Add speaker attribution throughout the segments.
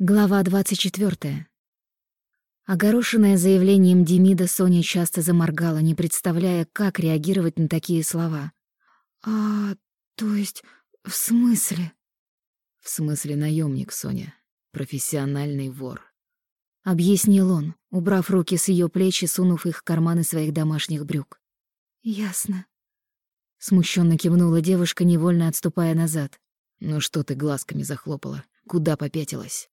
Speaker 1: Глава 24. Огорошенная заявлением Демида, Соня часто заморгала, не представляя, как реагировать на такие слова. «А, то есть, в смысле?»
Speaker 2: «В смысле наемник, Соня. Профессиональный вор», —
Speaker 1: объяснил он, убрав руки с ее плеч и сунув их в карманы своих домашних брюк. «Ясно». Смущенно кивнула девушка, невольно отступая назад.
Speaker 2: «Ну что ты глазками захлопала? Куда попятилась?»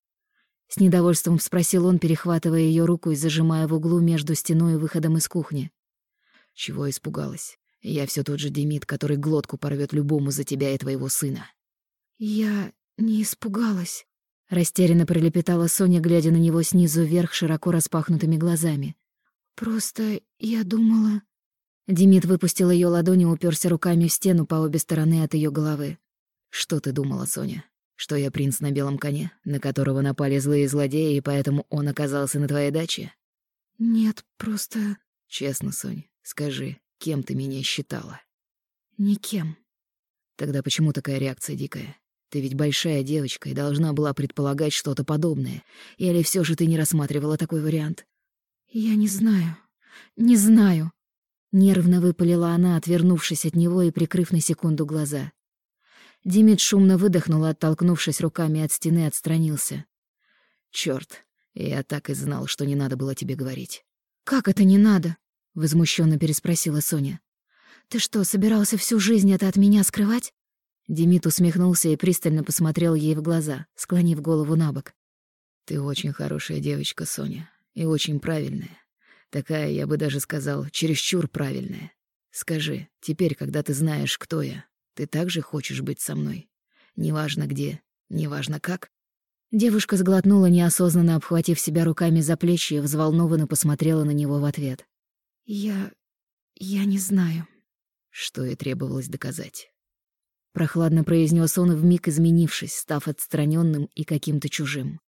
Speaker 1: С недовольством спросил он, перехватывая ее руку и зажимая в углу между стеной и выходом из кухни.
Speaker 2: Чего испугалась? Я все тот же Демид, который глотку порвет любому за тебя и твоего сына.
Speaker 1: Я не испугалась. Растерянно пролепетала Соня, глядя на него снизу вверх широко распахнутыми глазами. Просто я думала... Демид выпустил ее ладони и уперся руками в стену по обе стороны от ее головы.
Speaker 2: «Что ты думала, Соня? Что я принц на белом коне, на которого напали злые злодеи, и поэтому он оказался на твоей даче?
Speaker 1: Нет, просто...
Speaker 2: Честно, Сонь, скажи, кем ты меня считала?
Speaker 1: Никем.
Speaker 2: Тогда почему такая реакция дикая? Ты ведь большая девочка и должна была предполагать что-то подобное. Или все же ты не рассматривала такой вариант?
Speaker 1: Я не знаю. Не знаю. Нервно выпалила она, отвернувшись от него и прикрыв на секунду глаза. Димит шумно выдохнул, оттолкнувшись руками от стены, отстранился.
Speaker 2: Чёрт, я так и знал, что не надо было тебе говорить.
Speaker 1: «Как это не надо?» — возмущенно переспросила Соня. «Ты что, собирался всю жизнь это от меня скрывать?» Демид усмехнулся и пристально посмотрел ей в глаза, склонив голову на бок.
Speaker 2: «Ты очень хорошая девочка, Соня, и очень правильная. Такая, я бы даже сказал, чересчур правильная. Скажи, теперь, когда ты знаешь, кто я, ты также хочешь быть со мной? Неважно где, неважно как?»
Speaker 1: Девушка сглотнула, неосознанно обхватив себя руками за плечи и взволнованно посмотрела на него в ответ. «Я... я не знаю».
Speaker 2: Что и требовалось доказать.
Speaker 1: Прохладно произнес он, вмиг изменившись, став отстраненным и каким-то чужим.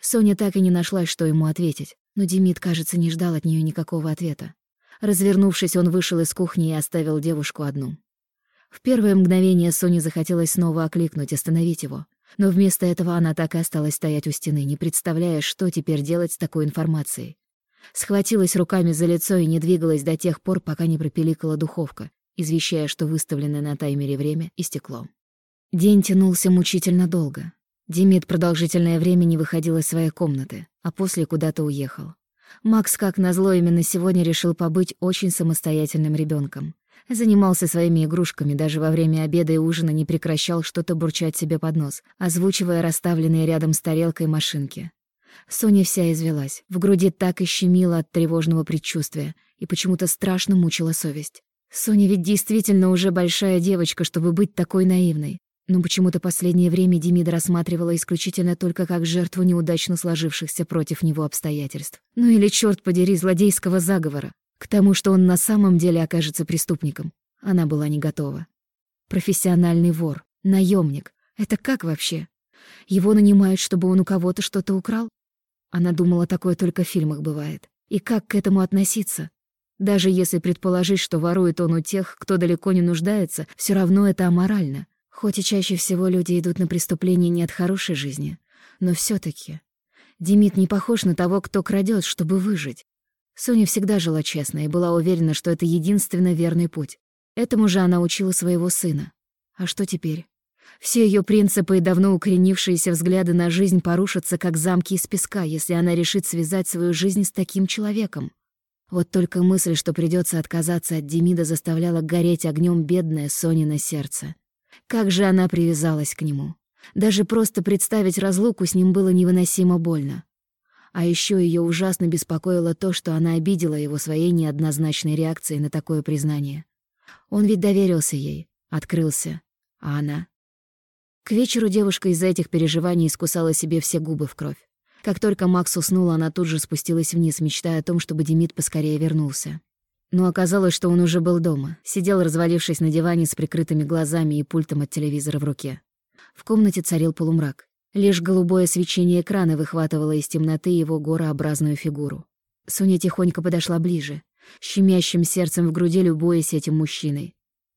Speaker 1: Соня так и не нашла, что ему ответить, но Демид, кажется, не ждал от нее никакого ответа. Развернувшись, он вышел из кухни и оставил девушку одну. В первое мгновение Соне захотелось снова окликнуть, остановить его. Но вместо этого она так и осталась стоять у стены, не представляя, что теперь делать с такой информацией. Схватилась руками за лицо и не двигалась до тех пор, пока не пропиликала духовка, извещая, что выставленное на таймере время истекло. День тянулся мучительно долго. Демид продолжительное время не выходил из своей комнаты, а после куда-то уехал. Макс, как назло, именно сегодня решил побыть очень самостоятельным ребенком. Занимался своими игрушками, даже во время обеда и ужина не прекращал что-то бурчать себе под нос, озвучивая расставленные рядом с тарелкой машинки. Соня вся извелась, в груди так и щемила от тревожного предчувствия, и почему-то страшно мучила совесть. Соня ведь действительно уже большая девочка, чтобы быть такой наивной. Но почему-то последнее время Демида рассматривала исключительно только как жертву неудачно сложившихся против него обстоятельств. Ну или, черт подери, злодейского заговора. К тому, что он на самом деле окажется преступником, она была не готова. Профессиональный вор, наемник. Это как вообще? Его нанимают, чтобы он у кого-то что-то украл? Она думала, такое только в фильмах бывает. И как к этому относиться? Даже если предположить, что ворует он у тех, кто далеко не нуждается, все равно это аморально. Хоть и чаще всего люди идут на преступление не от хорошей жизни, но все таки Демид не похож на того, кто крадет, чтобы выжить. Соня всегда жила честно и была уверена, что это единственно верный путь. Этому же она учила своего сына. А что теперь? Все ее принципы и давно укоренившиеся взгляды на жизнь порушатся, как замки из песка, если она решит связать свою жизнь с таким человеком. Вот только мысль, что придется отказаться от Демида, заставляла гореть огнем бедное Сонино сердце. Как же она привязалась к нему. Даже просто представить разлуку с ним было невыносимо больно. А еще ее ужасно беспокоило то, что она обидела его своей неоднозначной реакцией на такое признание. Он ведь доверился ей, открылся. А она? К вечеру девушка из-за этих переживаний искусала себе все губы в кровь. Как только Макс уснул, она тут же спустилась вниз, мечтая о том, чтобы Демид поскорее вернулся. Но оказалось, что он уже был дома, сидел, развалившись на диване с прикрытыми глазами и пультом от телевизора в руке. В комнате царил полумрак. Лишь голубое свечение экрана выхватывало из темноты его горообразную фигуру. Соня тихонько подошла ближе, щемящим сердцем в груди любуясь этим мужчиной.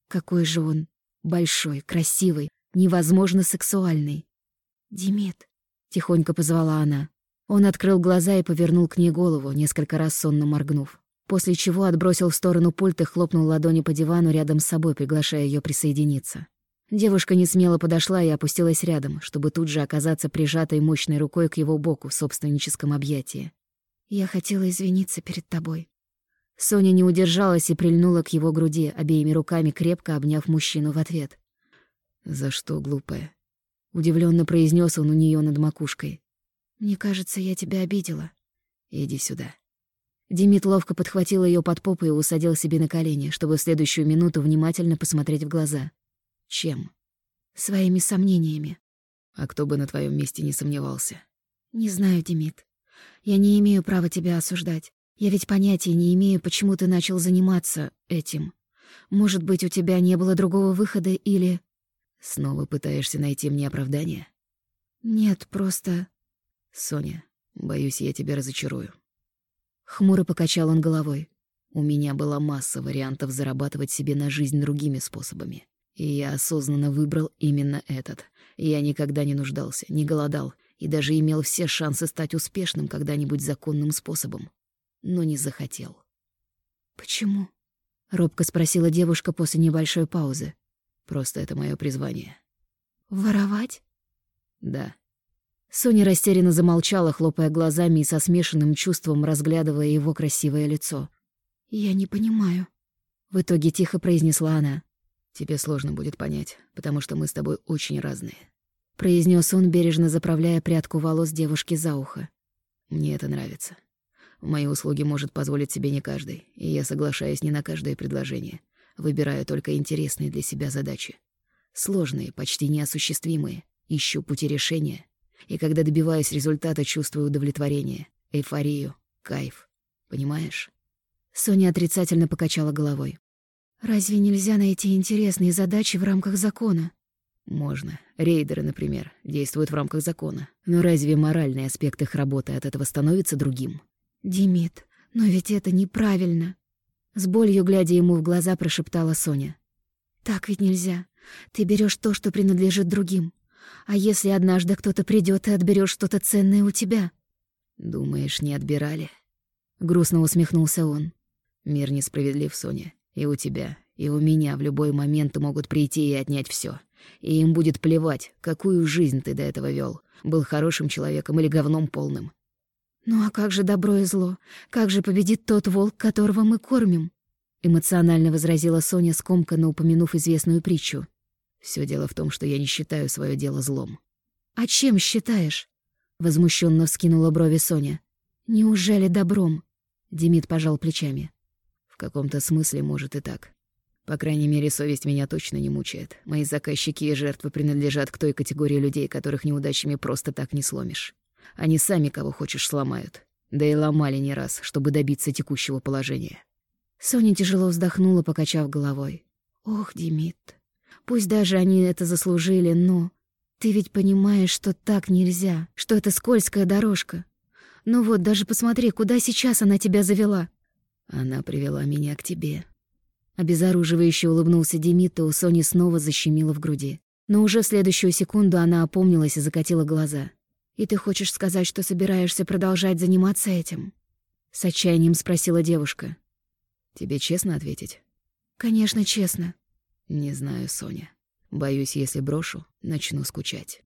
Speaker 1: Какой же он большой, красивый, невозможно сексуальный. «Димит», тихонько позвала она. Он открыл глаза и повернул к ней голову, несколько раз сонно моргнув. После чего отбросил в сторону пульт и хлопнул ладони по дивану рядом с собой, приглашая ее присоединиться. Девушка не смело подошла и опустилась рядом, чтобы тут же оказаться прижатой мощной рукой к его боку в собственническом объятии. «Я хотела извиниться перед тобой». Соня не удержалась и прильнула к его груди, обеими руками крепко обняв мужчину в ответ.
Speaker 2: «За что, глупая?»
Speaker 1: — удивленно произнес он у нее над макушкой. «Мне кажется, я тебя обидела».
Speaker 2: «Иди сюда».
Speaker 1: Демид ловко подхватил ее под попу и усадил себе на колени, чтобы в следующую минуту внимательно посмотреть в глаза.
Speaker 2: «Чем?»
Speaker 1: «Своими сомнениями».
Speaker 2: «А кто бы на твоем месте не сомневался?»
Speaker 1: «Не знаю, Демид. Я не имею права тебя осуждать. Я ведь понятия не имею, почему ты начал заниматься этим. Может быть, у тебя не было другого выхода или...»
Speaker 2: Снова пытаешься найти мне оправдание?
Speaker 1: Нет, просто...
Speaker 2: Соня, боюсь, я тебя разочарую.
Speaker 1: Хмуро покачал он головой.
Speaker 2: У меня была масса вариантов зарабатывать себе на жизнь другими способами. И я осознанно выбрал именно этот. Я никогда не нуждался, не голодал и даже имел все шансы стать успешным когда-нибудь законным способом. Но не захотел.
Speaker 1: «Почему?» — робко спросила девушка после небольшой паузы.
Speaker 2: Просто это мое призвание.
Speaker 1: Воровать?
Speaker 2: Да.
Speaker 1: Соня растерянно замолчала, хлопая глазами и со смешанным чувством разглядывая его красивое лицо. «Я не понимаю», — в итоге тихо произнесла она.
Speaker 2: «Тебе сложно будет понять, потому что мы с тобой очень разные», —
Speaker 1: произнес он, бережно заправляя прядку волос девушки за ухо.
Speaker 2: «Мне это нравится. Мои услуги может позволить себе не каждый, и я соглашаюсь не на каждое предложение. Выбираю только интересные для себя задачи. Сложные, почти неосуществимые. Ищу пути решения. И когда добиваюсь результата, чувствую удовлетворение, эйфорию, кайф. Понимаешь?
Speaker 1: Соня отрицательно покачала головой. «Разве нельзя найти интересные задачи в рамках закона?»
Speaker 2: «Можно. Рейдеры, например, действуют в рамках закона. Но разве моральный аспект их работы от этого становится другим?»
Speaker 1: «Димит, но ведь это неправильно. С болью, глядя ему в глаза, прошептала Соня. «Так ведь нельзя. Ты берешь то, что принадлежит другим. А если однажды кто-то придет и отберет что-то ценное у тебя?»
Speaker 2: «Думаешь, не отбирали?»
Speaker 1: Грустно усмехнулся он.
Speaker 2: «Мир несправедлив, Соня. И у тебя, и у меня в любой момент могут прийти и отнять все. И им будет плевать, какую жизнь ты до этого вел. Был хорошим человеком или говном полным.
Speaker 1: «Ну а как же добро и зло? Как же победит тот волк, которого мы кормим?» Эмоционально возразила Соня, скомканно упомянув известную притчу.
Speaker 2: Все дело в том, что я не считаю свое дело злом».
Speaker 1: «А чем считаешь?» Возмущенно вскинула брови Соня. «Неужели добром?» Демид пожал плечами.
Speaker 2: «В каком-то смысле, может, и так. По крайней мере, совесть меня точно не мучает. Мои заказчики и жертвы принадлежат к той категории людей, которых неудачами просто так не сломишь. Они сами кого хочешь сломают. Да и ломали не раз, чтобы добиться текущего положения.
Speaker 1: Соня тяжело вздохнула, покачав головой. «Ох, Демид, пусть даже они это заслужили, но... Ты ведь понимаешь, что так нельзя, что это скользкая дорожка. Ну вот, даже посмотри, куда сейчас она тебя завела».
Speaker 2: «Она привела меня к тебе».
Speaker 1: Обезоруживающе улыбнулся Демид, и у Сони снова защемило в груди. Но уже в следующую секунду она опомнилась и закатила глаза. «И ты хочешь сказать, что собираешься продолжать заниматься этим?» С отчаянием спросила девушка.
Speaker 2: «Тебе честно ответить?»
Speaker 1: «Конечно, честно».
Speaker 2: «Не знаю, Соня. Боюсь, если брошу, начну скучать».